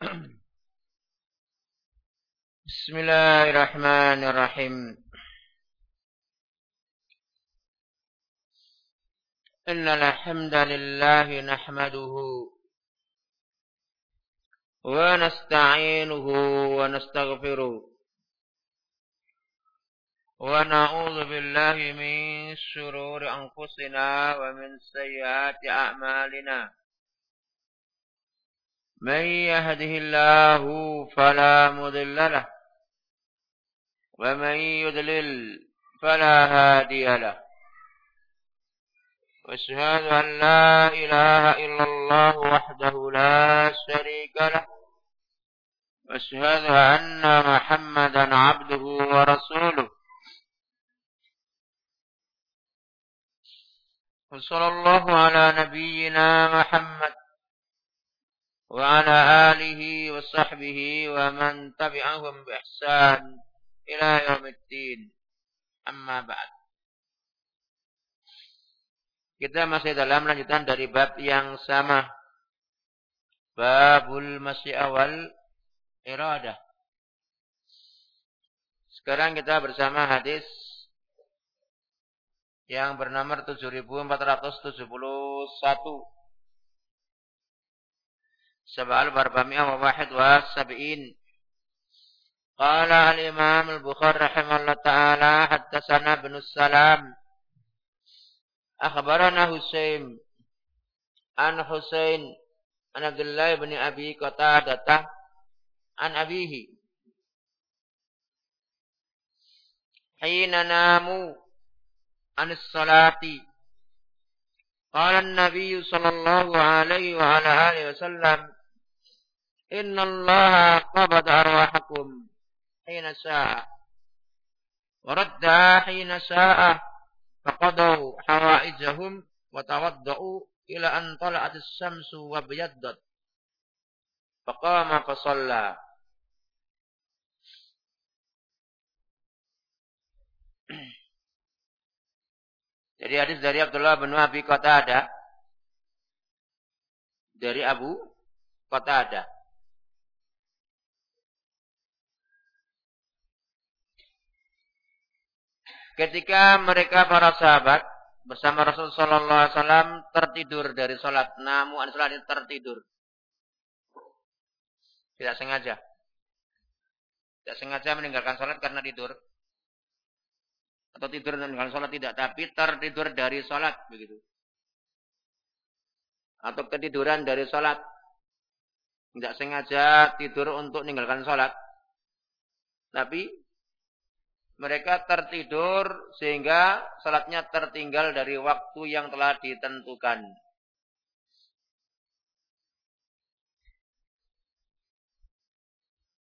بسم الله الرحمن الرحيم. إن الحمد لله نحمده ونستعينه ونستغفره ونعوذ بالله من شرور أنفسنا ومن سيئات أعمالنا. من يهده الله فلا مضل له ومن يضلل فلا هادي له. وأشهد أن لا إله إلا الله وحده لا شريك له وأشهد أن محمدا عبده ورسوله. وصلى الله على نبينا محمد وعلى آله وصحبه ومن تبعهم بإحسان إلى يوم الدين أما بعد Kita masih dalam lanjutan dari bab yang sama. Babul masih awal iradah. Sekarang kita bersama hadis yang bernomor 7471. Sab'al barbami'ah wa wahid wa sab'in. Qala al-imam al-Bukhari rahimahullah ta'ala haddasana bin salam أخبرنا حسين عن حسين عن عبد الله بن أبي قتادة عن أبيه حين ناموا عن الصلاة قال النبي صلى الله عليه وعلى آله وسلم Inna Allah qabat arwahakum hina sa'a. Waradda hina sa'a. Faqadaw hawaijahum wa tawadda'u ila an tala'atis samsu wa biyaddat. Faqama fasalla. Jadi hadis dari Abdullah bin Abi Qatadah dari Abu Qatadah Ketika mereka para sahabat bersama Rasul Sallallahu Alaihi Wasallam tertidur dari sholat, namun sholat ini tertidur, tidak sengaja, tidak sengaja meninggalkan sholat karena tidur, atau tidur meninggalkan sholat tidak, tapi tertidur dari sholat begitu, atau ketiduran dari sholat, tidak sengaja tidur untuk meninggalkan sholat, tapi mereka tertidur sehingga salatnya tertinggal dari waktu yang telah ditentukan.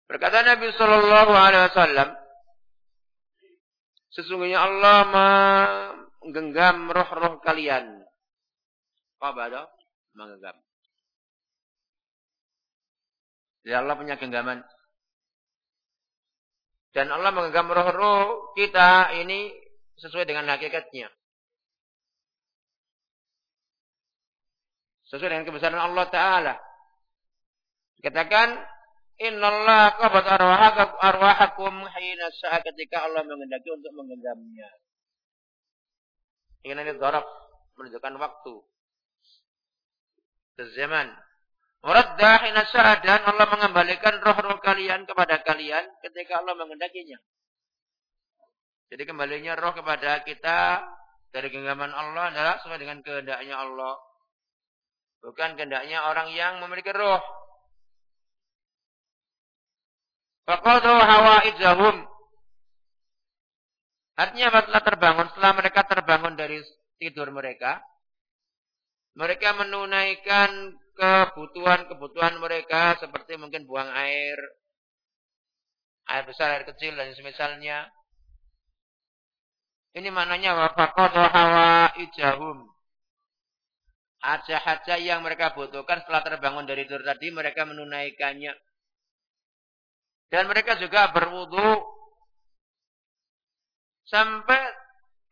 Berkata Nabi Shallallahu Alaihi Wasallam, sesungguhnya Allah menggenggam roh-roh kalian. Apa ada? Menggenggam. Jadi Allah punya genggaman. Dan Allah menggenggam roh-roh kita ini sesuai dengan hakikatnya. Sesuai dengan kebesaran Allah Ta'ala. Dikatakan, Allah qabat arwahakum hina saat ketika Allah mengendaki untuk menggenggamnya. Ini darab menunjukkan waktu. Zaman. Waraddah inasa'ah dan Allah mengembalikan roh-roh kalian kepada kalian ketika Allah mengendakinya. Jadi kembalinya roh kepada kita dari genggaman Allah adalah sesuai dengan kehendaknya Allah. Bukan kehendaknya orang yang memiliki roh. Faqadu hawaijahum. Artinya setelah terbangun, setelah mereka terbangun dari tidur mereka, mereka menunaikan kebutuhan-kebutuhan mereka seperti mungkin buang air, air besar, air kecil dan semisalnya. Ini maknanya wafaqadu ijahum. Haja-haja yang mereka butuhkan setelah terbangun dari tidur tadi mereka menunaikannya. Dan mereka juga berwudu sampai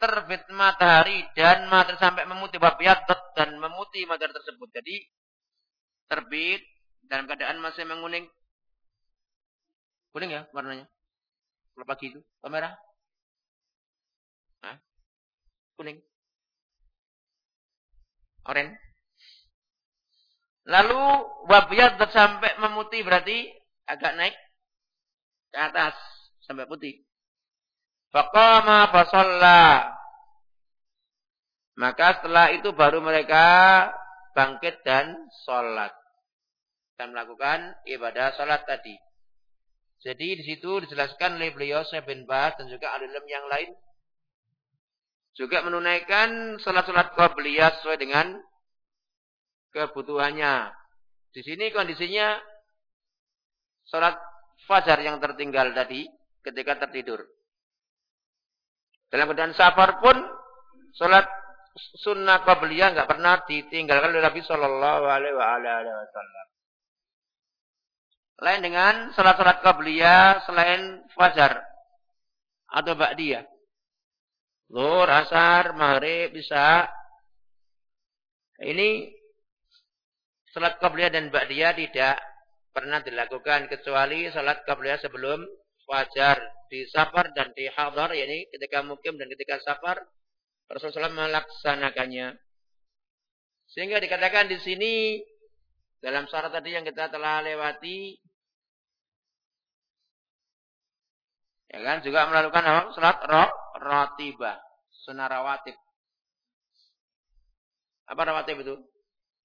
terbit matahari dan matahari sampai memutih babiat dan memutih matahari tersebut. Jadi terbit dalam keadaan masih menguning. Kuning ya warnanya. Kalau pagi itu, merah. Hah? Kuning. Oren. Lalu wabiyat sampai memutih berarti agak naik ke atas sampai putih. Faqama fasalla. Maka setelah itu baru mereka bangkit dan sholat. Dan melakukan ibadah sholat tadi. Jadi di situ dijelaskan oleh beliau Syekh bin Bas dan juga alim yang lain. Juga menunaikan sholat-sholat qabliyah sesuai dengan kebutuhannya. Di sini kondisinya sholat fajar yang tertinggal tadi ketika tertidur. Dalam keadaan safar pun sholat sunnah qabliyah nggak pernah ditinggalkan oleh Nabi Shallallahu Alaihi Wasallam. Lain dengan sholat-sholat qabliyah selain fajar atau ba'diyah. Zuhur, asar, maghrib, bisa. Ini Salat qabliyah dan ba'diyah tidak pernah dilakukan kecuali salat qabliyah sebelum fajar di safar dan di hadar yakni ketika mukim dan ketika safar Rasulullah melaksanakannya. Sehingga dikatakan di sini dalam syarat tadi yang kita telah lewati ya kan juga melakukan apa? Salat ro, rotibah, sunnah rawatib. Apa rawatib itu?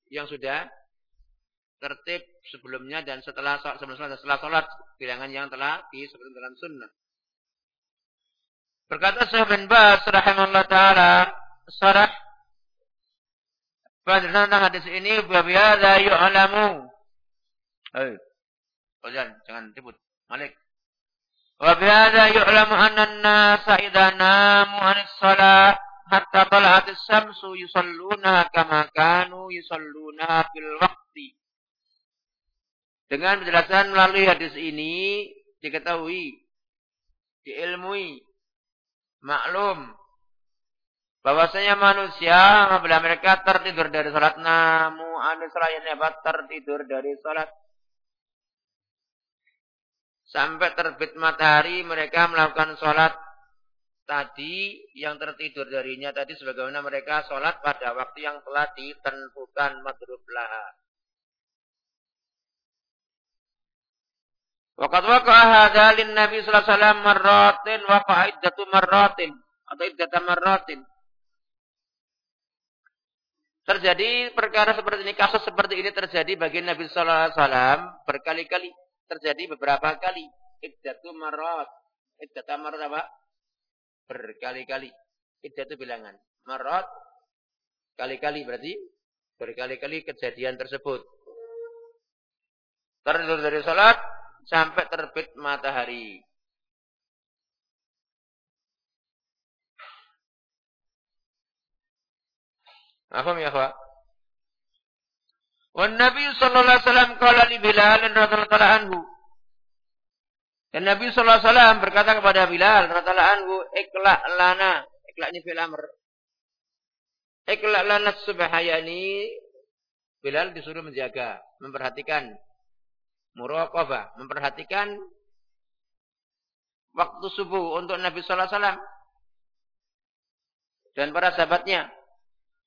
Yang sudah tertib sebelumnya dan setelah sholat, sebelum sholat dan setelah sholat bilangan yang telah disebutkan dalam sunnah. Berkata Syekh bin Bas rahimahullah taala sarah pada tentang hadis ini biada yu'lamu. Hei. Oh, jangan, jangan ribut. Malik. Biada yu'lamu anna an-nasa idza namu 'anis shalah hatta tala'at as-samsu yusalluna kama kanu yusalluna fil waqti. Dengan penjelasan melalui hadis ini diketahui, diilmui, maklum bahwasanya manusia apabila mereka tertidur dari salat namu ada selain apa tertidur dari salat sampai terbit matahari mereka melakukan salat tadi yang tertidur darinya tadi sebagaimana mereka salat pada waktu yang telah ditentukan madrub laha. Waqad waqa'a hadza lin Nabi sallallahu alaihi wasallam marratin wa qa'iddatu marratin atau iddatu marratin. Terjadi perkara seperti ini, kasus seperti ini terjadi bagi Nabi sallallahu alaihi wasallam berkali-kali, terjadi beberapa kali. Iddatu marrat. Iddatu marrat apa? Berkali-kali. Iddatu bilangan. Marrat kali-kali berarti berkali-kali kejadian tersebut. Tertidur dari salat, sampai terbit matahari. Apa ya, Pak? Wan Nabi sallallahu alaihi wasallam qala li Bilal radhiyallahu anhu. Dan Nabi sallallahu alaihi wasallam berkata kepada Bilal radhiyallahu anhu, "Ikla lana." Ikla ini fil amr. Ikla lana subhayani. Bilal disuruh menjaga, memperhatikan muraqabah, memperhatikan waktu subuh untuk Nabi sallallahu alaihi wasallam dan para sahabatnya.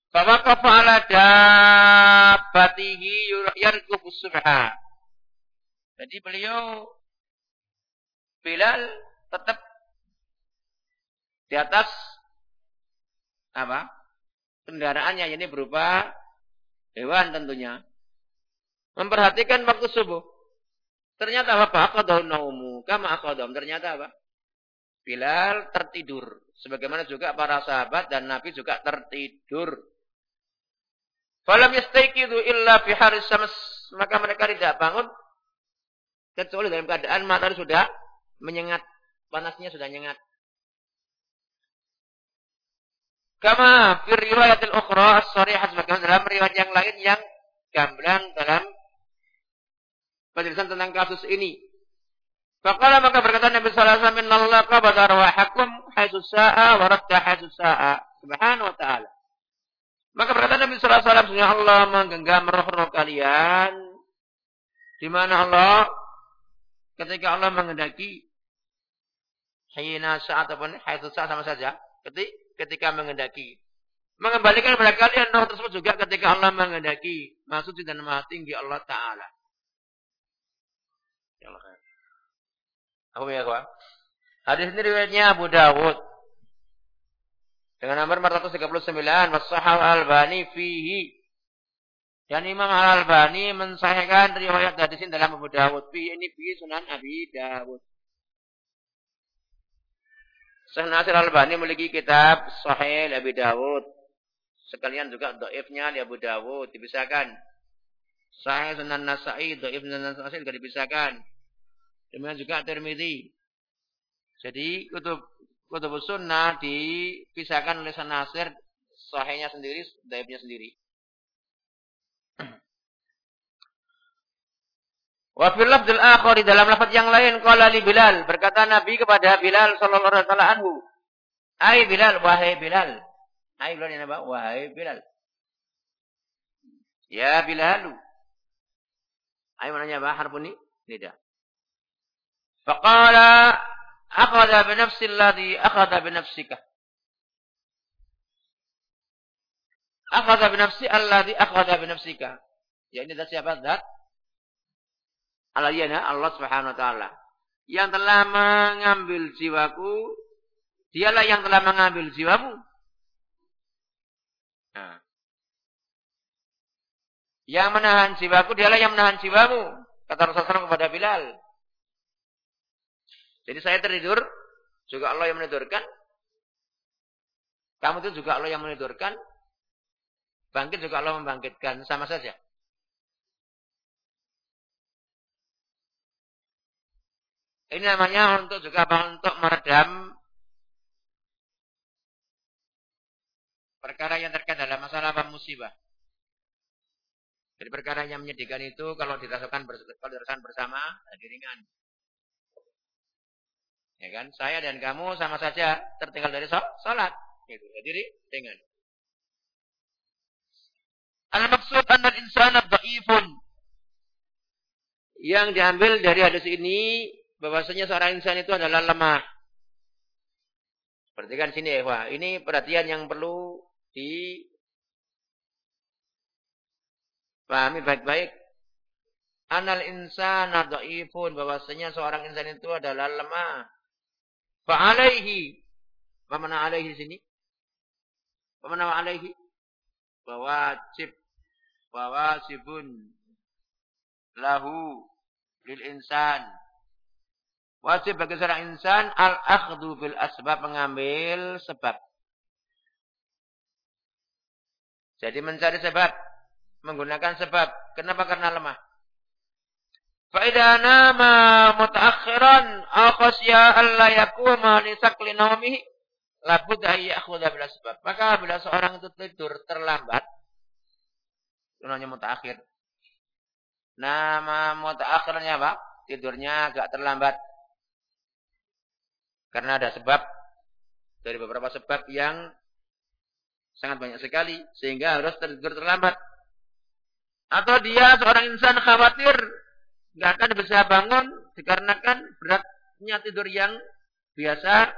Bahwa kafala dabbatihi yarkubu subha. Jadi beliau Bilal tetap di atas apa? kendaraannya ini berupa hewan tentunya. Memperhatikan waktu subuh. Ternyata apa? Akadahu naumu. Kama akadahum. Ternyata apa? Bilal tertidur. Sebagaimana juga para sahabat dan Nabi juga tertidur. Falam yastaikidu illa fi haris samas. Maka mereka tidak bangun. Kecuali dalam keadaan matahari sudah menyengat. Panasnya sudah nyengat. Kama fi riwayatil ukhra as-sarihah sebagaimana dalam riwayat yang lain yang gamblang dalam penjelasan tentang kasus ini. Fakala maka berkata Nabi sallallahu alaihi wasallam, "Innallaha qabada arwahakum haitsu sa'a wa radda haitsu sa'a." Subhanahu wa ta'ala. Maka berkata Nabi sallallahu alaihi wasallam, Allah menggenggam roh-roh kalian Di mana Allah ketika Allah mengendaki hina saat ataupun haitsu saat sama saja ketika, ketika mengendaki mengembalikan kepada kalian roh tersebut juga ketika Allah mengendaki maksud dan maha tinggi Allah Ta'ala. Ya Allah. Aku ya. Hadis ini riwayatnya Abu Dawud. Dengan nomor 439. Wasahal Albani fihi. Dan Imam Al-Albani mensahihkan riwayat hadis ini dalam Abu Dawud. Fihi ini fihi sunan Abi Dawud. Syekh Nasir Al-Albani memiliki kitab Sahih Abi Dawud. Sekalian juga doifnya di Abu Dawud dipisahkan. Sahih Sunan Nasai, doif Sunan Nasai juga dipisahkan. Demikian juga Tirmidzi. Jadi kutub kutub sunnah dipisahkan oleh Syekh Nasir sahihnya sendiri, doifnya sendiri. Wa fil lafdzil akhar dalam lafaz yang lain qala li Bilal berkata Nabi kepada Bilal sallallahu alaihi anhu Hai Bilal wahai Bilal. Hai Bilal apa? Wahai Bilal. Ya Bilal. Hai mananya apa? Harf ini? Tidak. Faqala akhadha bi nafsi alladhi akhadha bi nafsika Akhadha bi nafsi alladhi akhadha bi nafsika Ya ini dari siapa zat Alayana Allah Subhanahu wa taala. Yang telah mengambil jiwaku, dialah yang telah mengambil jiwamu. Nah. Yang menahan jiwaku, dialah yang menahan jiwamu. Kata Rasulullah kepada Bilal. Jadi saya tertidur, juga Allah yang menidurkan. Kamu itu juga Allah yang menidurkan. Bangkit juga Allah membangkitkan. Sama saja. Ini namanya untuk juga? Untuk meredam perkara yang terkait dalam masalah apa musibah. Jadi perkara yang menyedihkan itu kalau dirasakan kalau dirasakan bersama jadi ringan. Ya kan? Saya dan kamu sama saja tertinggal dari salat. Gitu. Jadi ringan. Al-maksud anna al-insana dhaifun. Yang diambil dari hadis ini bahwasanya seorang insan itu adalah lemah. Perhatikan sini ya, wah, ini perhatian yang perlu di pahami baik-baik. Anal insan dhaifun bahwasanya seorang insan itu adalah lemah. Fa alaihi. Apa alaihi sini? Apa alaihi? Wajib wajibun lahu lil insan Wajib bagi seorang insan al-akhdhu bil asbab mengambil sebab. Jadi mencari sebab, menggunakan sebab. Kenapa? Karena lemah. Fa nama mutaakhiran aw khasya alla yakuma li sakli nawmihi la budda ya'khudha bil asbab. Maka bila seorang itu tidur terlambat, itu namanya mutaakhir. Nama mutaakhirnya apa? Tidurnya agak terlambat. Karena ada sebab dari beberapa sebab yang sangat banyak sekali sehingga harus tertidur terlambat. Atau dia seorang insan khawatir nggak akan bisa bangun dikarenakan beratnya tidur yang biasa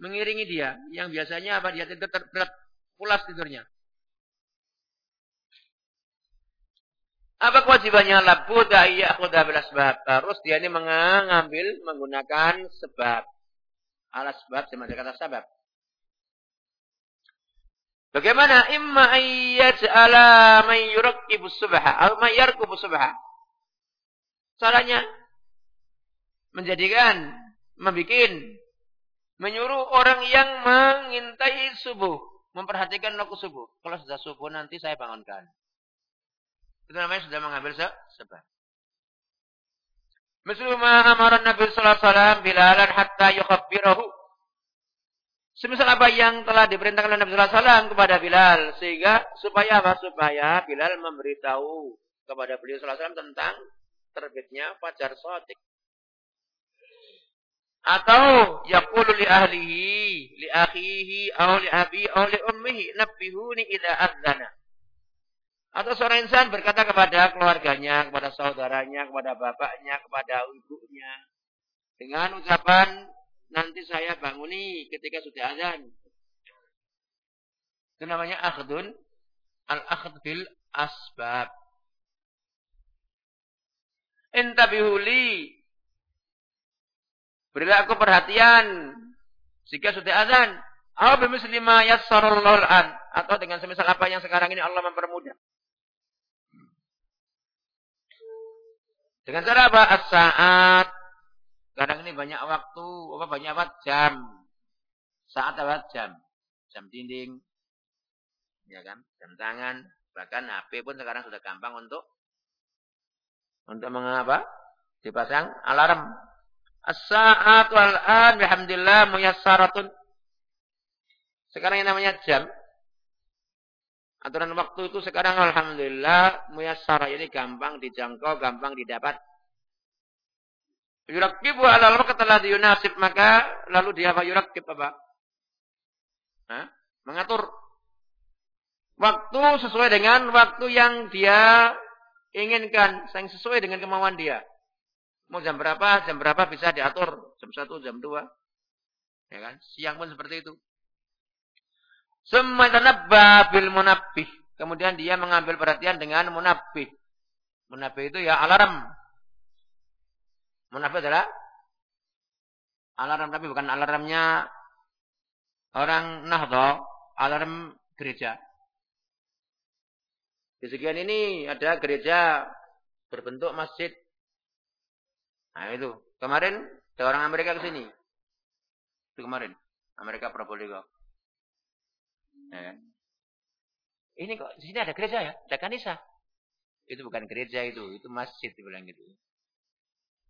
mengiringi dia. Yang biasanya apa dia tidur terberat pulas tidurnya. Apa kewajibannya? Labuda iya khuda sebab. Harus dia ini mengambil menggunakan sebab ala sebab sama dengan kata sebab. Bagaimana imma ayyaj'ala man yurakkibu subha atau man yarkubu subha. Caranya menjadikan membikin menyuruh orang yang mengintai subuh, memperhatikan waktu subuh. Kalau sudah subuh nanti saya bangunkan. Itu namanya sudah mengambil sebab. Mislu ma amara Nabi sallallahu alaihi wasallam Bilalan hatta yukhabbirahu. Semisal apa yang telah diperintahkan Nabi sallallahu alaihi wasallam kepada Bilal sehingga supaya apa? Supaya Bilal memberitahu kepada beliau sallallahu alaihi wasallam tentang terbitnya fajar shadiq. Atau yaqulu li ahlihi, li akhihi, aw li abi, aw li ummihi, nabbihuni idza adzana. Atau seorang insan berkata kepada keluarganya, kepada saudaranya, kepada bapaknya, kepada ibunya. Dengan ucapan, nanti saya banguni ketika sudah azan. Itu namanya akhdun. Al-akhd bil asbab. Intabihuli. Berilah aku perhatian. Jika sudah azan. Aw bimislima yassarallahu an atau dengan semisal apa yang sekarang ini Allah mempermudah. Dengan cara apa? As-saat. Kadang ini banyak waktu, apa banyak apa? Jam. Saat apa? Jam. Jam dinding. Ya kan? Jam tangan. Bahkan HP pun sekarang sudah gampang untuk untuk mengapa? Dipasang alarm. As-saat wal an bihamdillah muyassaratun sekarang yang namanya jam. Aturan waktu itu sekarang Alhamdulillah muyassara. Jadi gampang dijangkau, gampang didapat. Yurakibu ala waqt alladhi yunasib. Maka lalu dia apa? Yurakib apa? Hah? Mengatur waktu sesuai dengan waktu yang dia inginkan. Yang sesuai dengan kemauan dia. Mau jam berapa, jam berapa bisa diatur. Jam 1, jam 2. Ya kan? Siang pun seperti itu. Summa tanabba bil munabbih. Kemudian dia mengambil perhatian dengan munabbih. Munabbih itu ya alarm. Munabbih adalah alarm tapi bukan alarmnya orang Nahdha, alarm gereja. Di sekian ini ada gereja berbentuk masjid. Nah itu. Kemarin ada orang Amerika ke sini. Itu kemarin. Amerika Probolinggo. Ya. Kan? Ini kok di sini ada gereja ya, ada kanisa. Itu bukan gereja itu, itu masjid dibilang gitu.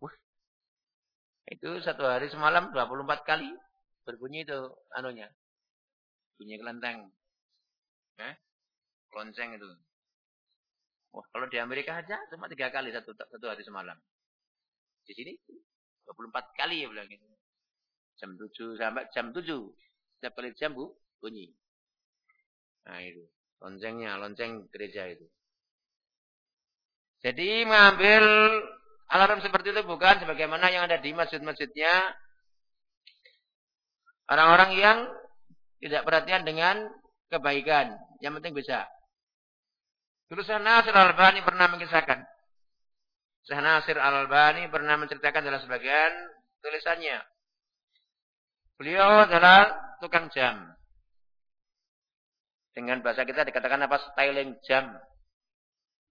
Wah. Itu satu hari semalam 24 kali berbunyi itu anunya. Bunyi kelenteng. Eh? Lonceng itu. Wah, kalau di Amerika aja cuma tiga kali satu satu hari semalam. Di sini 24 kali ya bilang gitu. Jam 7 sampai jam 7. Setiap kali jam bu, bunyi. Nah itu. Loncengnya, lonceng gereja itu. Jadi mengambil alarm seperti itu bukan sebagaimana yang ada di masjid-masjidnya. Orang-orang yang tidak perhatian dengan kebaikan. Yang penting bisa. Dulu Syekh Nasir Al-Albani pernah mengisahkan. Syekh Nasir Al-Albani pernah menceritakan dalam sebagian tulisannya. Beliau adalah tukang jam. Dengan bahasa kita dikatakan apa? Styling jam.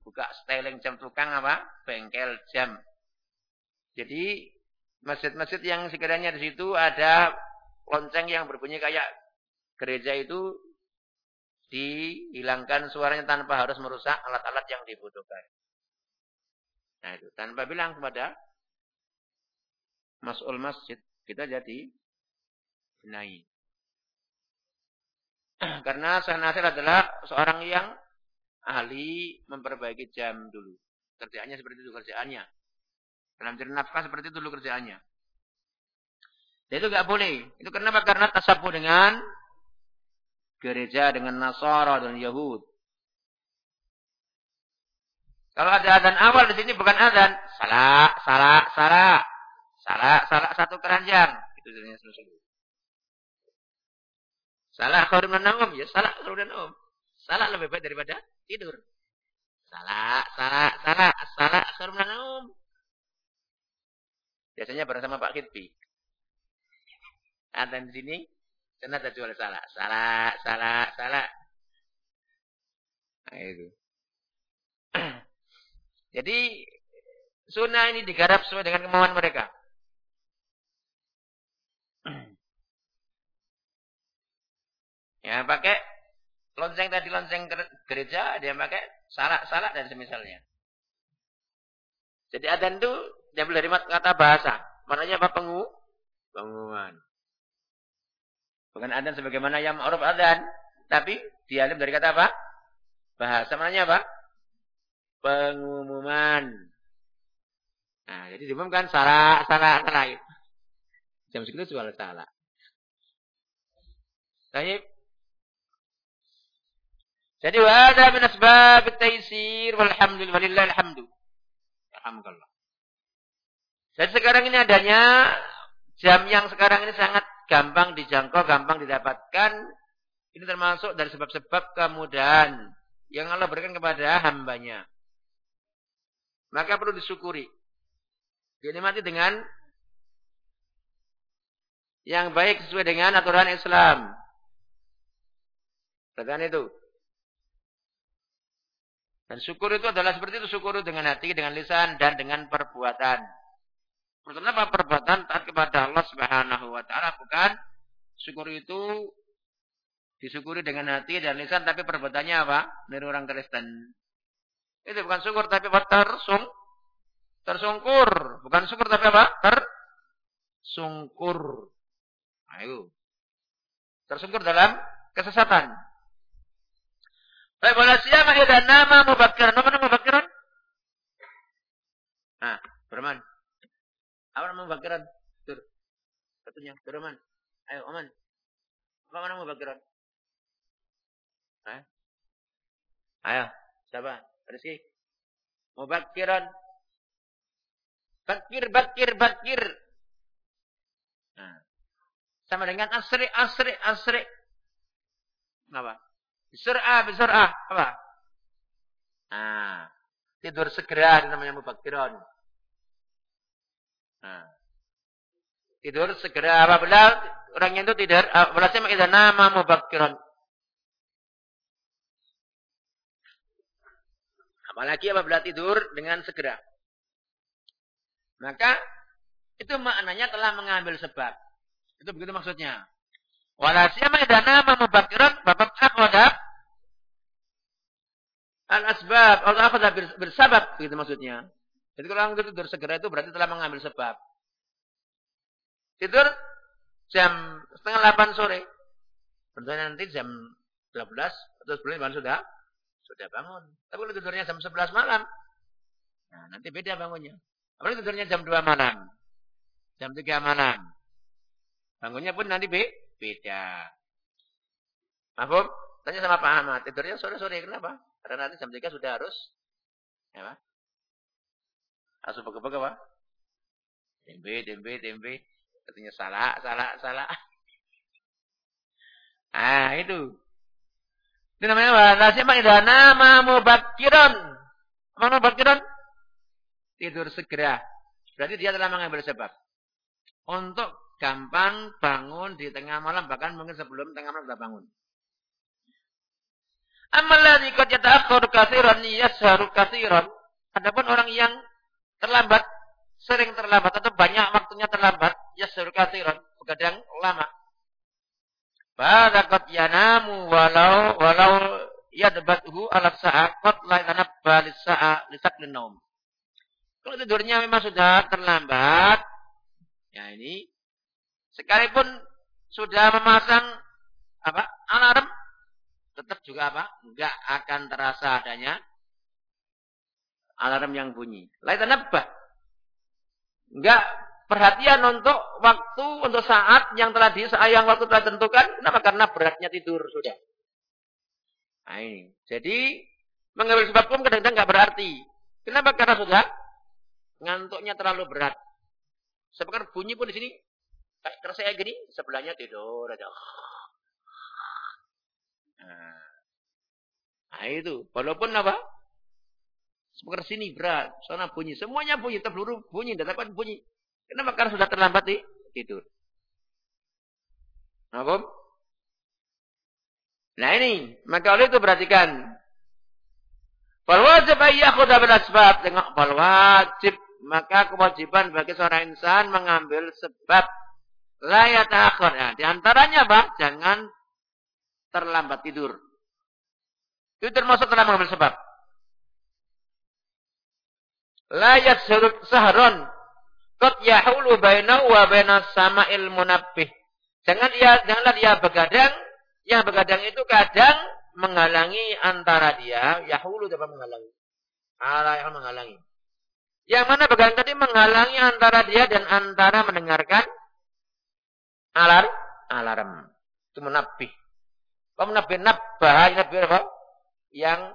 Buka styling jam tukang apa? Bengkel jam. Jadi masjid-masjid yang sekiranya di situ ada lonceng yang berbunyi kayak gereja itu dihilangkan suaranya tanpa harus merusak alat-alat yang dibutuhkan. Nah itu tanpa bilang kepada mas'ul masjid kita jadi benahi. Karena Syekh Nasir adalah seorang yang ahli memperbaiki jam dulu. Kerjaannya seperti itu kerjaannya. Dalam cari nafkah seperti itu dulu kerjaannya. Dan itu gak boleh. Itu kenapa? Karena tasabu dengan gereja, dengan Nasara dan Yahud. Kalau ada adzan awal di sini bukan adzan, salah, salah, salah, salah, salah satu keranjang. Itu jenisnya selesai. Salah khairun naum, ya salah khairun naum. Salah lebih baik daripada tidur. Salah, salah, salah, salah khairun naum. Biasanya bareng sama Pak Kitbi. Ada di sini, sana ada jual salah, salah, salah, salah. Nah, itu. Jadi sunnah ini digarap sesuai dengan kemauan mereka. Ya, pakai lonceng tadi lonceng gereja, dia pakai salak-salak dan semisalnya. Jadi adan itu diambil dari kata bahasa. Maknanya apa? Pengu? Pengumuman. Bukan adan sebagaimana yang ma'ruf adan. Tapi diambil dari kata apa? Bahasa. Maknanya apa? Pengumuman. Nah, jadi diumumkan salah, salah, salah. Jam segitu jual salah. Baik. Jadi wada min asbab taysir walhamdulillah alhamdu. Alhamdulillah. Jadi sekarang ini adanya jam yang sekarang ini sangat gampang dijangkau, gampang didapatkan. Ini termasuk dari sebab-sebab kemudahan yang Allah berikan kepada hambanya. Maka perlu disyukuri. Dinikmati dengan yang baik sesuai dengan aturan Islam. Perhatikan itu. Dan syukur itu adalah seperti itu syukur dengan hati, dengan lisan dan dengan perbuatan. Pertama perbuatan taat kepada Allah Subhanahu wa taala bukan syukur itu disyukuri dengan hati dan lisan tapi perbuatannya apa? Dari orang Kristen. Itu bukan syukur tapi tersung tersungkur, bukan syukur tapi apa? Tersungkur. Ayo. Tersungkur dalam kesesatan. Baik, wala siyama idza nama mubakkiran. Apa nama mubakkiran? Nah, Berman. Apa nama mubakkiran? Tur. Satunya, Berman. Ayo, Aman. Apa nama mubakkiran? Ayo. Ayo, siapa? Rizki. Mubakkiran. Bakir, bakir, bakir. Nah. Sama dengan asri, asri, asri. Kenapa? Bisur'ah, bisur'ah. Apa? Nah, tidur segera namanya mubakirun. Nah, tidur segera apabila orang itu tidur apabila saya mengidah nama mubakirun. Apalagi apabila tidur dengan segera. Maka itu maknanya telah mengambil sebab. Itu begitu maksudnya. Walasiyama idza nama mubakkiran babab akhadha al-asbab atau akhadha bersabab begitu maksudnya. Jadi kalau orang tidur segera itu berarti telah mengambil sebab. Tidur jam setengah delapan sore. Tentunya nanti jam 12 atau 10 malam sudah sudah bangun. Tapi kalau tidurnya jam 11 malam, nah nanti beda bangunnya. Apalagi tidurnya jam 2 malam, jam 3 malam. Bangunnya pun nanti be beda. Mahfum? Tanya sama Pak Ahmad, tidurnya sore-sore kenapa? Karena nanti jam 3 sudah harus ya Harus bega-bega Pak? Tempe, tempe, tempe. Katanya salah, salah, salah. Ah, itu. Itu namanya apa? Nasi idza nama mubakiran. Apa mubakiran? Tidur segera. Berarti dia telah mengambil sebab. Untuk gampang bangun di tengah malam bahkan mungkin sebelum tengah malam sudah bangun. Amalladzi qad yata'akhkharu katsiran yasharu katsiran. Adapun orang yang terlambat, sering terlambat atau banyak waktunya terlambat, yasharu katsiran, begadang lama. Barakat yanamu walau walau yadbathu ala sa'a qad la yanabba lis sa'a lisaklin naum. Kalau tidurnya memang sudah terlambat, ya ini Sekalipun sudah memasang apa alarm, tetap juga apa? Enggak akan terasa adanya alarm yang bunyi. Lain apa? Enggak perhatian untuk waktu untuk saat yang telah di yang waktu telah tentukan. Kenapa? Karena beratnya tidur sudah. Nah, ini. Jadi mengambil sebab pun kadang-kadang enggak berarti. Kenapa? Karena sudah ngantuknya terlalu berat. Sebab bunyi pun di sini Kayak kerasa gini, sebelahnya tidur aja. Nah, nah itu. Walaupun apa? Seperti sini berat, sana bunyi. Semuanya bunyi, terpeluru bunyi, dapat bunyi. Kenapa? Karena sudah terlambat nih, tidur. Apa? Nah ini, maka oleh itu perhatikan. Fal wajib ayyakhudha bil asbab. Tengok fal. Maka kewajiban bagi seorang insan mengambil sebab Layat akhir. Ya, di antaranya apa? Jangan terlambat tidur. Itu termasuk telah mengambil sebab. Layat sahron. Kot yahulu bainahu wa bainas sama'il munabbih. Jangan dia, janganlah dia begadang. Yang begadang itu kadang menghalangi antara dia. Yahulu dapat menghalangi. Allah yang menghalangi. Yang mana begadang tadi menghalangi antara dia dan antara mendengarkan alarm, alarm. Itu menabih. Kalau menabih nabah, nabih apa? yang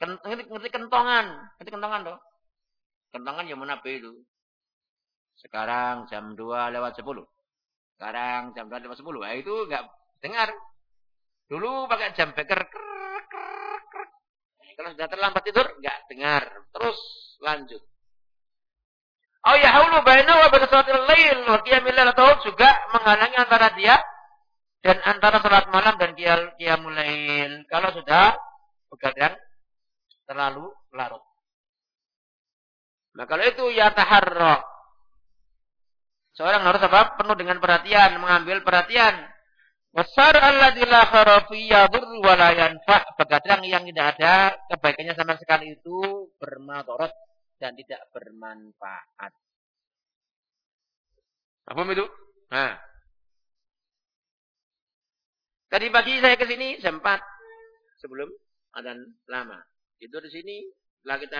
ngerti, ngerti kentongan, ngerti kentongan toh? Kentongan yang mana itu? Sekarang jam 2 lewat 10. Sekarang jam 2 lewat 10. Nah, itu enggak dengar. Dulu pakai jam beker. Kalau sudah terlambat tidur, enggak dengar. Terus lanjut. Oh ya haulu bainahu wa bain salatil lail wa qiyamil atau juga menghalangi antara dia dan antara salat malam dan qiyamul lail. Kalau sudah begadang terlalu larut. Nah kalau itu ya taharra. Seorang harus apa? Penuh dengan perhatian, mengambil perhatian. Wasar alladzi la kharafi yadur wa la. Begadang yang tidak ada kebaikannya sama sekali itu bermadorot dan tidak bermanfaat. Apa itu? Nah. Tadi pagi saya ke sini sempat sebelum adzan lama. Itu di sini setelah kita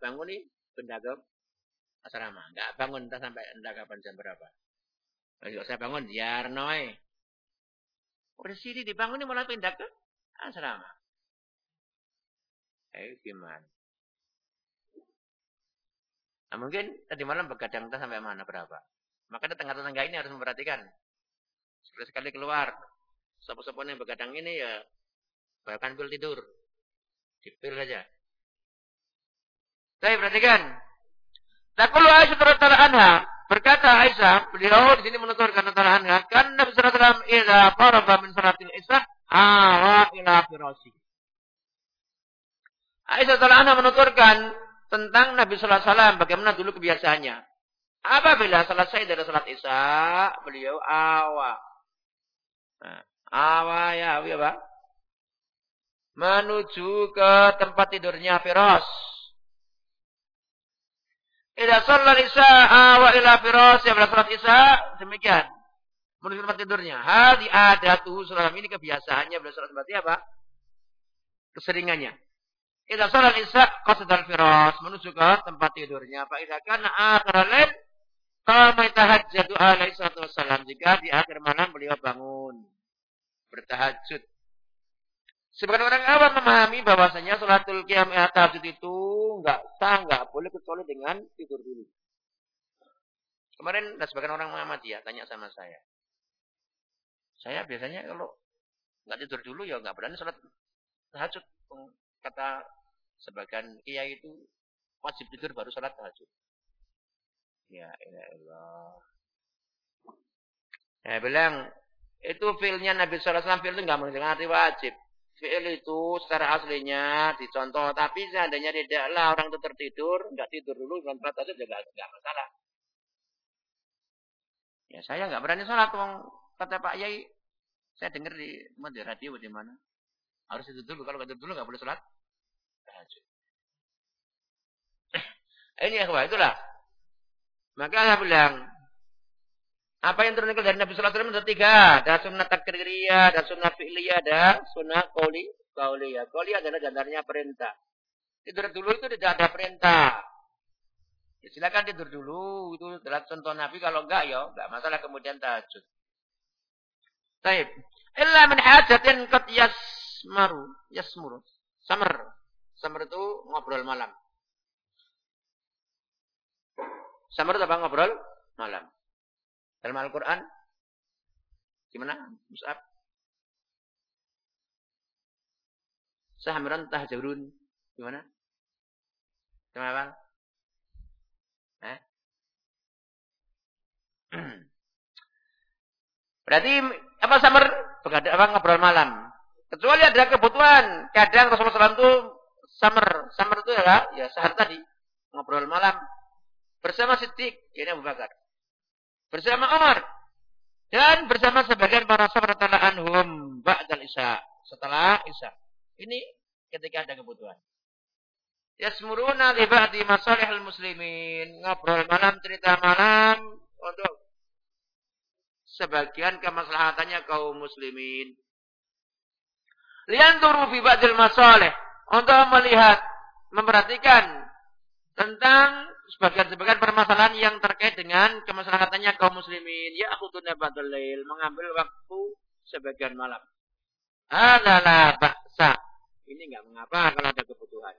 bangun nih pendagam asrama. Enggak bangun entah sampai entah kapan jam berapa. Kalau saya bangun Yarnoy. Oh, di sini dibangun ini malah pindah ke asrama. Eh gimana? Nah, mungkin tadi malam begadang entah sampai mana berapa. Maka tetangga-tetangga ini harus memperhatikan. Sekali-sekali keluar. Sopo-sopo yang begadang ini ya bahkan pil tidur. Dipil saja. Saya perhatikan. Takulu Aisyah radhiyallahu anha berkata Aisyah, beliau di sini menuturkan radhiyallahu anha, kan Nabi sallallahu alaihi wasallam idza farada min salatil isya awa ila firasi. Aisyah radhiyallahu anha menuturkan tentang Nabi sallallahu alaihi wasallam bagaimana dulu kebiasaannya. Apabila selesai dari salat Isya, beliau awa. Nah, awa ya, apa? Menuju ke tempat tidurnya Firas. Ida sholat Isya awa ila Firas, ya salat Isya, demikian. Menuju tempat tidurnya. Hadi adatu salam ini kebiasaannya beliau salat berarti apa? Keseringannya. Ida sholat Isya qasadal Firas, menuju ke tempat tidurnya. Pak Ida kana akhir lail Qama tahajjadu alaihi salatu wassalam. Jika di akhir malam beliau bangun. Bertahajud. Sebagian orang awam memahami bahwasanya sholatul qiyam tahajud itu enggak sah, enggak boleh kecuali dengan tidur dulu. Kemarin ada sebagian orang Muhammadiyah tanya sama saya. Saya biasanya kalau enggak tidur dulu ya enggak berani sholat tahajud. Kata sebagian kiai itu wajib tidur baru sholat tahajud. Ya Allah. Ya bilang itu filnya Nabi Sallallahu Alaihi Wasallam fil itu nggak menggunakan arti wajib. Fil itu secara aslinya dicontoh, tapi seandainya tidaklah orang itu tertidur, nggak tidur dulu, dengan sholat aja juga nggak masalah. Ya saya nggak berani sholat, wong kata Pak Yai, saya dengar di, di radio di mana, harus tidur dulu, kalau nggak tidur dulu nggak boleh sholat. Ini ya, itulah maka Allah bilang, apa yang ternukil dari Nabi Sallallahu Alaihi Wasallam ada tiga. Ada sunnah takdiriyah, ada sunnah fi'liyah, ada sunnah kauli, kauliyah. Kauli adalah jandarnya perintah. Tidur dulu itu tidak ada perintah. Ya, silakan tidur dulu, itu adalah contoh Nabi. Kalau enggak ya, enggak masalah kemudian tahajud. Taib. Illa min hajatin qad yasmaru, yasmuru. Samar. Samar itu ngobrol malam. Samar apa ngobrol malam. Dalam Al-Quran. Gimana? Mus'ab. Sahamiran tahjurun. Gimana? Gimana bang? Eh? Berarti apa samar? Apa ngobrol malam. Kecuali ada kebutuhan. Kadang Rasulullah SAW itu samar. Samar itu ya, ya sehari tadi. Ngobrol malam. Bersama Siddiq, ini Abu Bakar. Bersama Umar. Dan bersama sebagian para sahabat anhum ba'dal isya. Setelah isya. Ini ketika ada kebutuhan. Yasmuruna li ba'di masalihil muslimin. Ngobrol malam, cerita malam untuk sebagian kemaslahatannya kaum muslimin. Lianduru fi ba'dil masalih. Untuk melihat, memperhatikan tentang sebagian-sebagian permasalahan yang terkait dengan kemaslahatannya kaum muslimin. Ya aku tuh lail, mengambil waktu sebagian malam. Adalah baksa. ini nggak mengapa kalau ada kebutuhan.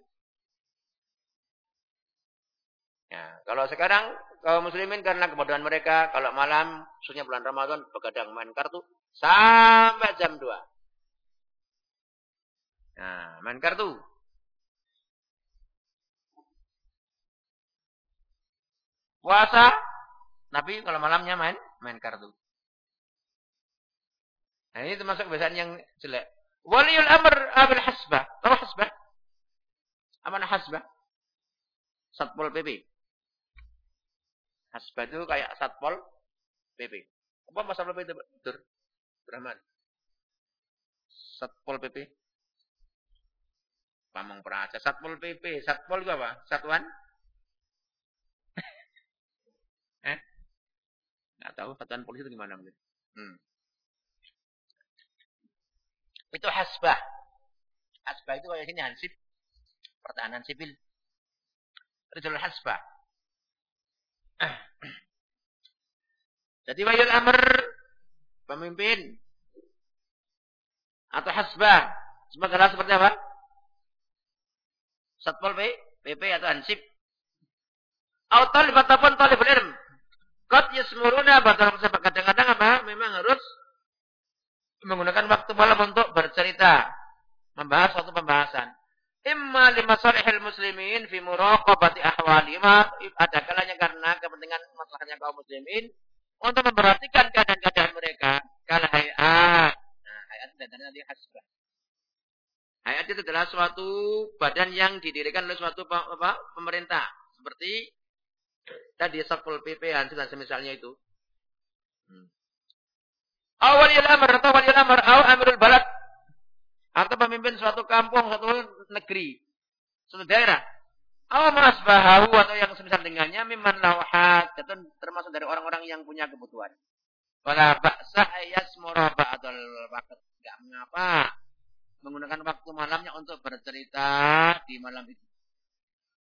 Ya, kalau sekarang kaum muslimin karena kebodohan mereka, kalau malam, khususnya bulan Ramadan, begadang main kartu sampai jam 2. Nah, main kartu. Puasa, tapi kalau malamnya main main kartu. Nah, ini termasuk kebiasaan yang jelek. Waliul amr abil hasbah. Tahu hasbah? Apa hasbah? Satpol PP. Hasbah itu kayak Satpol PP. Apa masa PP itu? Dur. Satpol PP. Pamong Praja. Satpol PP. Satpol itu apa? Satuan? eh? Nggak tahu satuan polisi itu gimana mungkin. Hmm. Itu hasbah. Hasbah itu kayak sini hansip. Pertahanan sipil. Rijal hasbah. Jadi wayul amr pemimpin atau hasbah sementara seperti apa? Satpol PP atau ansip. Atau talib ataupun talib ilm. Qad yasmuruna batal kadang-kadang apa? Memang harus menggunakan waktu malam untuk bercerita, membahas suatu pembahasan. Imma limasalihil muslimin fi muraqabati ahwalihim ada kalanya karena kepentingan masalahnya kaum muslimin untuk memperhatikan keadaan-keadaan mereka. Kala hayat nah hayat itu nanti hasbah. Hayat itu adalah suatu badan yang didirikan oleh suatu apa, pemerintah. Seperti tadi Satpol PP dan semisalnya itu hmm. awalil amr atau walil amr atau amrul balad atau pemimpin suatu kampung, suatu negeri, suatu daerah. Aw bahawu atau yang semisal dengannya mimman lawhat, itu termasuk dari orang-orang yang punya kebutuhan. Wala ba'sa yasmura ba'dal waqt. Enggak mengapa menggunakan waktu malamnya untuk bercerita di malam itu.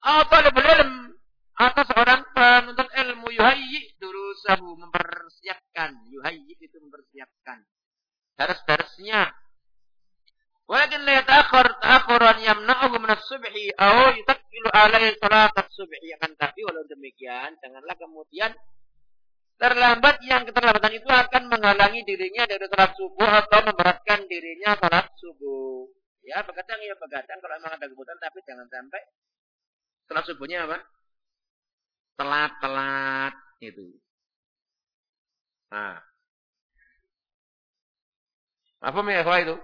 Atau talibul ilm atau seorang penuntut ilmu yuhayyi durusahu mempersiapkan. Yuhayyi itu mempersiapkan. Harus-harusnya Walakin la yata'akhir ta'akhuran yamna'uhu min as-subhi aw yutakkilu alaihi salat as-subhi. Akan tapi walau demikian, janganlah kemudian terlambat yang keterlambatan itu akan menghalangi dirinya dari salat subuh atau memberatkan dirinya salat subuh. Ya, begadang ya begadang kalau memang ada kebutuhan tapi jangan sampai salat subuhnya apa? Telat-telat itu. Nah. Apa ya itu?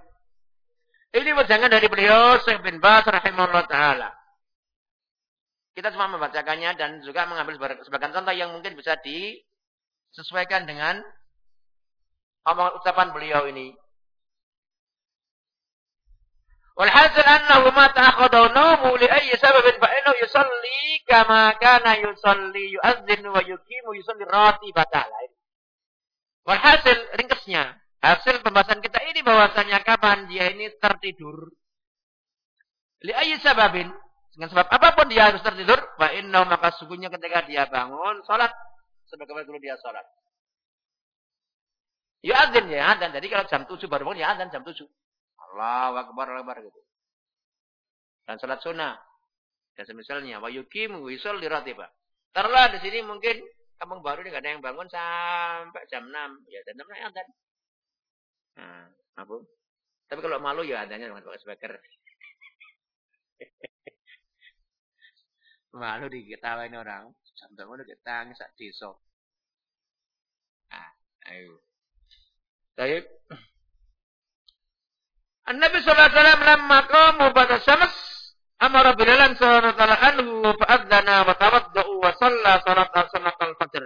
Ini wejangan dari beliau Syekh bin Bas rahimahullah taala. Kita cuma membacakannya dan juga mengambil sebagian contoh yang mungkin bisa disesuaikan dengan omongan ucapan beliau ini. Walhasil annahu ma ta'akhadaw nawmu li ayyi sababin fa innahu yusalli kama kana yusalli yu'adzinu wa yuqimu yusalli ratibata. Walhasil ringkasnya Hasil pembahasan kita ini bahwasanya kapan dia ini tertidur. Li ayyi sababin? Dengan sebab apa pun dia harus tertidur, fa maka sungguhnya ketika dia bangun salat sebagaimana dulu dia salat. Azan ya azan. Jadi kalau jam 7 baru bangun ya azan jam 7. Allahu akbar Allahu akbar gitu. Dan salat sunnah. Dan semisalnya wa yuqimu yusalli ratiba. Taruhlah di sini mungkin kampung baru ini enggak ada yang bangun sampai jam 6. Ya jam 6 ya azan. Nah, apa? Tapi kalau malu ya adanya dengan pakai speaker. malu diketawain orang. Sampai ngono kita ngisak desa. Nah, ayo. Baik. An-Nabi sallallahu alaihi wasallam lamma qamu ba'da syams amara bilalan sallallahu anhu fa'adzana wa tawadda'u wa shalla salat al-fajr.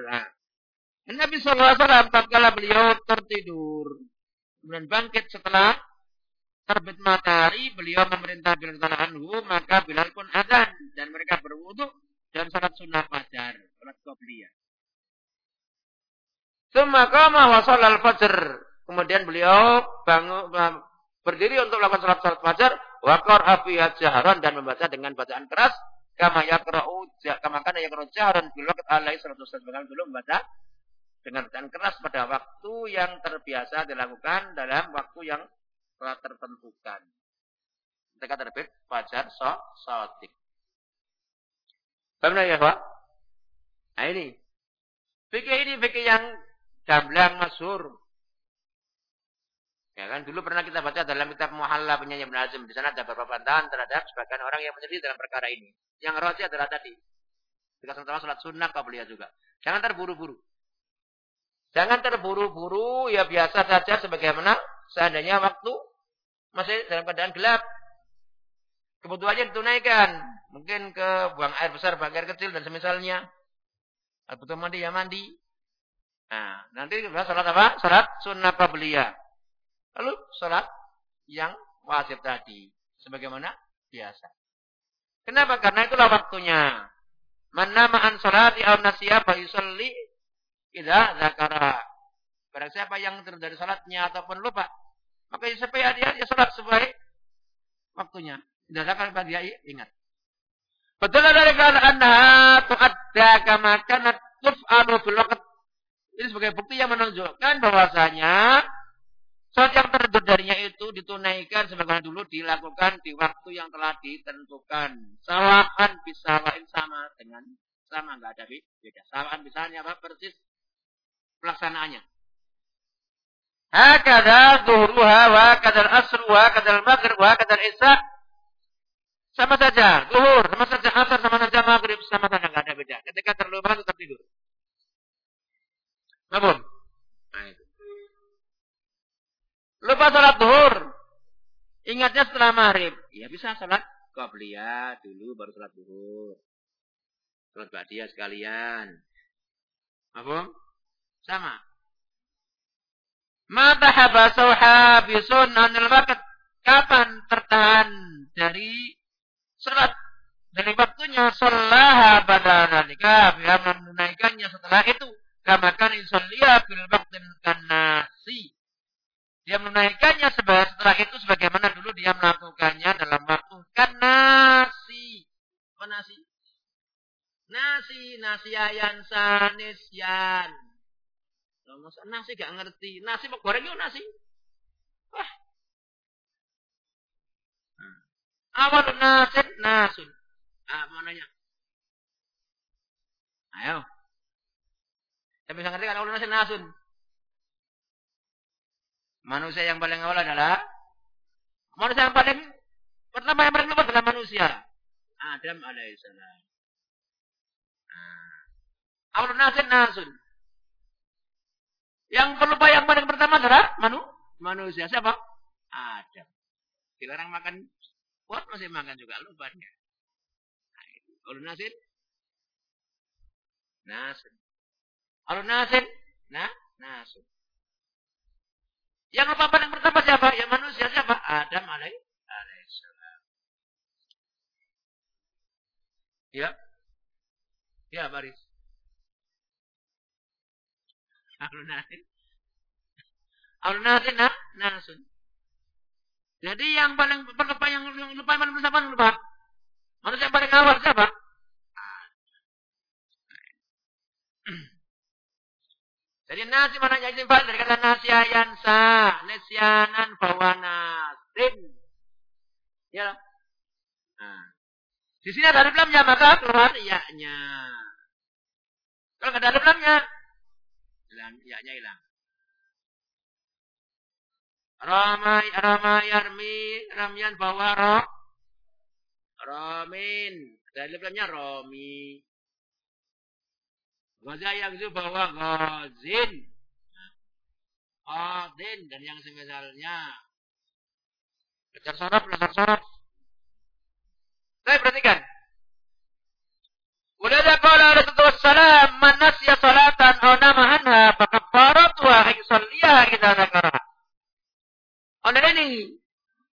Nabi sallallahu alaihi wasallam tatkala beliau tertidur kemudian bangkit setelah terbit matahari, beliau memerintah Bilal anhu, maka Bilal pun adzan dan mereka berwudu dan salat sunnah fajar, salat qabliyah. Summa qama wa shallal fajr. Kemudian beliau bangun berdiri untuk melakukan salat salat fajar, wa qara'a fiha jahran dan membaca dengan bacaan keras kama yaqra'u kama kana yaqra'u jahran bil waqt alaihi salatu wasallam belum membaca dengan bacaan keras pada waktu yang terbiasa dilakukan dalam waktu yang telah tertentukan. Ketika terbit fajar so. Paham ya, Pak? Nah ini. Fikih ini fikih yang gamblang masyhur. Ya kan dulu pernah kita baca dalam kitab Muhalla penyanyi Ibn Hazm di sana ada beberapa bantahan terhadap sebagian orang yang menjadi dalam perkara ini. Yang roti adalah tadi. Jika sama sholat sunnah beliau juga. Jangan terburu-buru. Jangan terburu-buru ya biasa saja sebagaimana seandainya waktu masih dalam keadaan gelap. Kebutuhannya ditunaikan. Mungkin ke buang air besar, buang air kecil dan semisalnya. Butuh mandi ya mandi. Nah, nanti sholat apa? Sholat sunnah beliau. Lalu sholat yang wajib tadi. Sebagaimana biasa. Kenapa? Karena itulah waktunya. Mana ma'an sholati aw nasiya fa yusalli idza zakara. Barang siapa yang terjadi salatnya ataupun lupa, maka supaya dia dia salat sebaik waktunya. Tidak zakar dia ingat. Betul dari karena tuadda kama kanat tuf'alu fil waqt. Ini sebagai bukti yang menunjukkan bahwasanya Saat yang terjadi darinya itu ditunaikan sebagaimana dulu dilakukan di waktu yang telah ditentukan. Sawahan bisa lain sama dengan sama enggak ada beda. Sawahan misalnya apa persis pelaksanaannya. Hakada zuhruha wa kadal asru wa kadal maghrib wa kadal isya sama saja. Zuhur sama saja asar sama saja maghrib sama saja enggak ada beda. Ketika terlupa tetap tidur. Namun, nah itu. Lupa sholat duhur. Ingatnya setelah maghrib. Ya bisa sholat qabliyah dulu baru sholat duhur. Sholat ba'diyah sekalian. Apa? Sama. Mata habasau habisun anil waqt. Kapan tertahan dari sholat dari waktunya sholah pada nalika dia menunaikannya setelah itu kamakan insollia bil waktin kanasi dia menunaikannya setelah itu sebagaimana dulu dia melakukannya dalam waktu kan nasi. Apa nasi? Nasi, nasi ayan. Masa nasi gak ngerti. Nasi mau goreng yuk nasi. Wah. Hmm. Awal nasin nasun. Ah, mau nanya. Ayo. Saya bisa ngerti kan awal nasin nasun. Manusia yang paling awal adalah manusia yang paling pertama yang paling lupa adalah manusia. Adam alaihissalam. Awal nasin nasun. Yang pelupa yang paling pertama adalah manu, manusia. Siapa? Adam. Dilarang makan kuat masih makan juga lupa dia. Nah, nasin. Nasin. Alun nasin. Nah, nasin. Yang lupa paling pertama siapa? Yang manusia siapa? Adam alaihissalam. Ya. Ya, Baris. Alunasin. Alunasin nah, nasun. Jadi yang paling lupa yang lupa yang paling pertama lupa. Manusia yang paling awal siapa? Jadi nasi mana jadi sifat dari kata nasiayansa, nesyanan bawanasin. Ya. Nah. Di sini ada lamnya maka keluar iya-nya. Kalau nggak ada lamnya, hilang, iya-nya hilang. Ramai, ramai, yarmi, ramyan bawa ro, ramin. Dari lamnya romi. Ghazah yang itu bahwa ghazin. Adin. Dan yang semisalnya. Belajar sorab, belajar sorab. Saya perhatikan. Wadada qala Rasulullah SAW. Man nasya salatan au namahanha. yang wa hisalliyaha kita nakaraha. Oleh ini.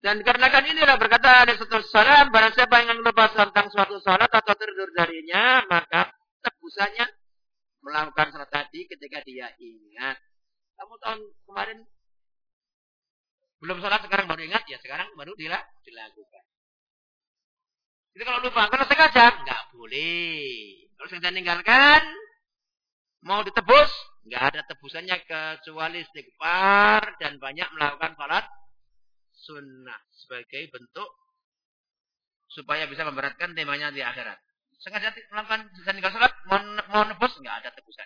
Dan dikarenakan inilah berkata Rasulullah SAW. Barang siapa yang lupa tentang suatu salat atau tertidur darinya. Maka tebusannya melakukan salat tadi ketika dia ingat. Kamu tahun kemarin belum sholat sekarang baru ingat ya sekarang baru dilakukan. Jadi kalau lupa karena sengaja nggak boleh. Kalau sengaja tinggalkan mau ditebus nggak ada tebusannya kecuali istighfar dan banyak melakukan salat sunnah sebagai bentuk supaya bisa memberatkan temanya di akhirat. Sengaja melakukan tinggal sholat, mau, nebus, nggak ada tebusan.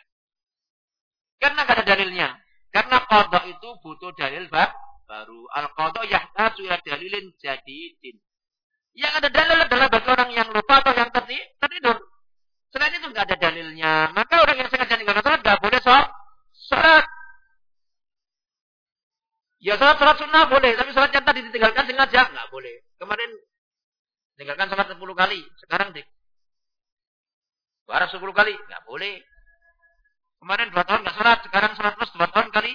Karena nggak ada dalilnya. Karena kodok itu butuh dalil bab baru. Al-kodok yahtaju ila dalilin jadidin. Yang ada dalil adalah bagi orang yang lupa atau yang tertidur. Selain itu nggak ada dalilnya. Maka orang yang sengaja tinggal sholat nggak boleh sholat. Ya sholat sholat sunnah boleh, tapi sholat yang tadi ditinggalkan sengaja nggak boleh. Kemarin tinggalkan sholat 10 kali, sekarang dik. Waras 10 kali, nggak boleh. Kemarin dua tahun nggak sholat, sekarang sholat plus dua tahun kali.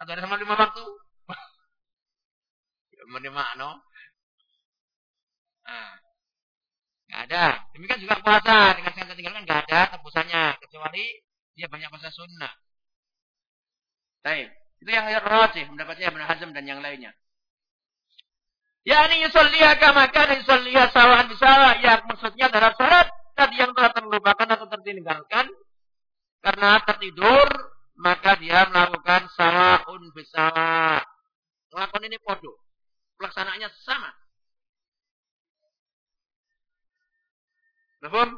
Atau ada sama lima waktu. ya menerima no. Nah, nggak ada. Demikian juga puasa dengan sengaja tinggalkan nggak ada tebusannya kecuali dia banyak puasa sunnah. Baik. Itu yang rajih mendapatnya Ibn Hazm dan yang lainnya. Ya ini yusalliha kama kana yusalliha sawan bisawa. Ya maksudnya adalah syarat tadi yang telah tertinggalkan karena tertidur maka dia melakukan sawaun bisawa. Melakukan ini podo. Pelaksanaannya sama. Paham?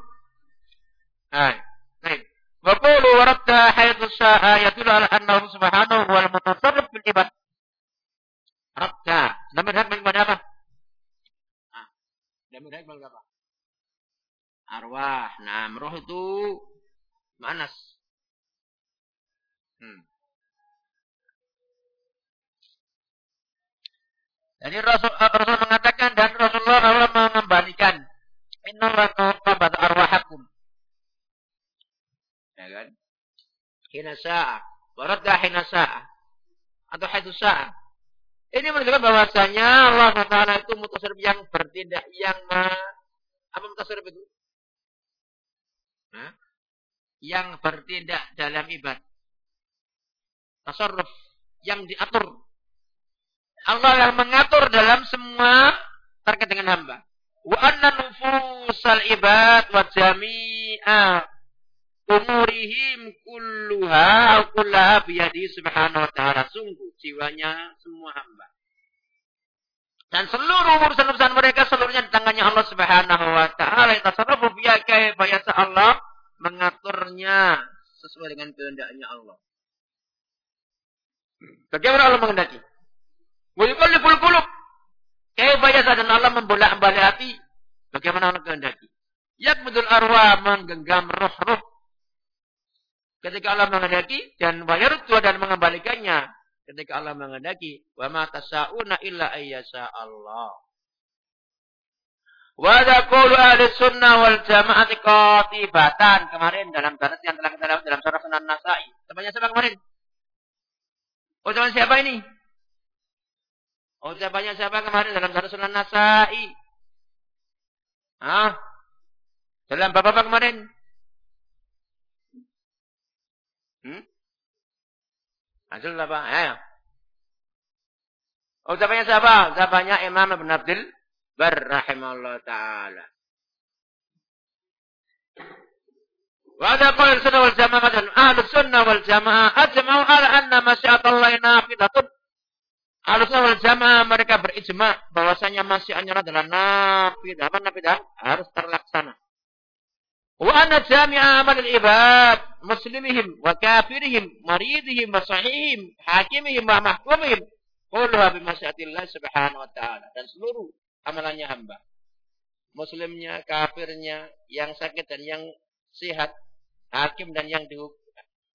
Hai. Baik. Wa waradda hayatu sa'a yadullu ala annahu subhanahu wal mutasarrif bil ibad. Radda. Nama hak bagaimana apa? Ah. Hak bagaimana apa? Arwah. Nah, roh itu manas. Hmm. Jadi Rasul, Rasul mengatakan dan Rasulullah Allah mengembalikan. Inna arwahakum Ya kan? Hina sa'ah. Waradda hina sa'ah. Atau haitu sa'ah. Ini menunjukkan bahwasanya Allah Taala itu mutasarrif yang bertindak yang ma apa mutasarrif itu? Yang bertindak dalam ibadah. Tasarruf yang diatur. Allah yang mengatur dalam semua terkait dengan hamba. Wa anna nufusal ibad wa jami'a umurihim kulluha kullaha biyadi subhanahu wa ta'ala. Sungguh jiwanya semua hamba. Dan seluruh urusan-urusan mereka seluruhnya di tangannya Allah subhanahu biya kaifa Allah mengaturnya sesuai dengan kehendaknya Allah. Bagaimana Allah mengendaki? Wa yukalliful qulub. Kaifa dan Allah membolak-balik hati. Bagaimana Allah kehendaki? Yakmudul arwah menggenggam roh-roh ketika Allah menghendaki dan tua dan mengembalikannya ketika Allah menghendaki wa ma tasauna illa ayyasha Allah wa qulu ahli sunnah wal jamaah qatibatan kemarin dalam darat yang telah kita lihat dalam surah Sunan Nasai Sebanyak siapa kemarin Oh zaman siapa ini Oh ucapannya siapa kemarin dalam surah Sunan Nasai Hah? Dalam bapak-bapak kemarin Hmm? Hasil apa? Eh. Oh, ucapannya siapa? Ucapannya Imam Ibn Abdul Bar rahimahullah ta'ala. Wa ada sunnah wal jamaah dan ahlu sunnah wal jamaah ajma'u ala anna masyiatallahi nafidatun. Ahlu sunnah wal jamaah mereka berijma bahwasanya masyiatnya adalah nafidah. Apa nafidah? Harus terlaksana. Wa anna jami'a amal ibad muslimihim wa kafirihim maridihim wa sahihim hakimihim wa mahkumihim kulluha bimasyiatillah subhanahu wa ta'ala dan seluruh amalannya hamba muslimnya kafirnya yang sakit dan yang sehat hakim dan yang dihukum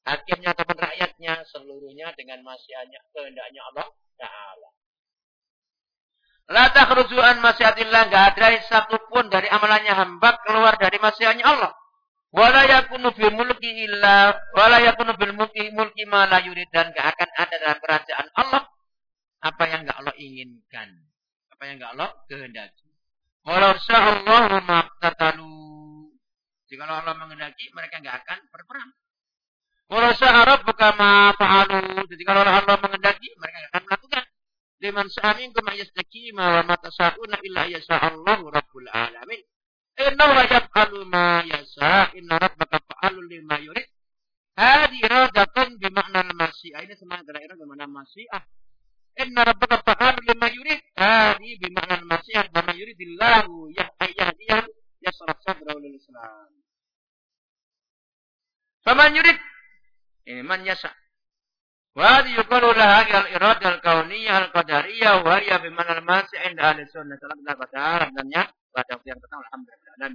hakimnya ataupun rakyatnya seluruhnya dengan masyiatnya kehendaknya Allah taala La takhruju an masyiatillah. Enggak ada satupun dari amalannya hamba keluar dari masyiatnya Allah. Wala yakunu fil mulki illa wala yakunu fil mulki mulki ma la yurid dan enggak akan ada dalam kerajaan Allah apa yang enggak Allah inginkan. Apa yang enggak Allah kehendaki. Walau sa'allahu maqtatalu. Jika Allah menghendaki mereka enggak akan berperang. Walau sa'arab buka ma fa'alu. Jadi kalau Allah menghendaki mereka akan melakukan liman sa'aminkum ayyastakima wa ma tasa'una illa yasa'allahu rabbul alamin. Inna wa yaf'alu ma yasa. Inna rabbaka fa'alu lima yurid. Hadi iradatun bimakna masyiah. Ini semangat adalah iradah bermakna masyiah. Inna rabbaka fa'al lima yurid. Hadi bima'an masih wa man yuridillahu yahdiyahu yasrah sadrahu lil Islam. Faman yurid ini man yasa. Wa hadhi yuqalu al-irada al-kauniyah al-qadariyah wa hiya bima'an masih inda ahli sunnah. Salam dan dan yang pada yang pertama alhamdulillah.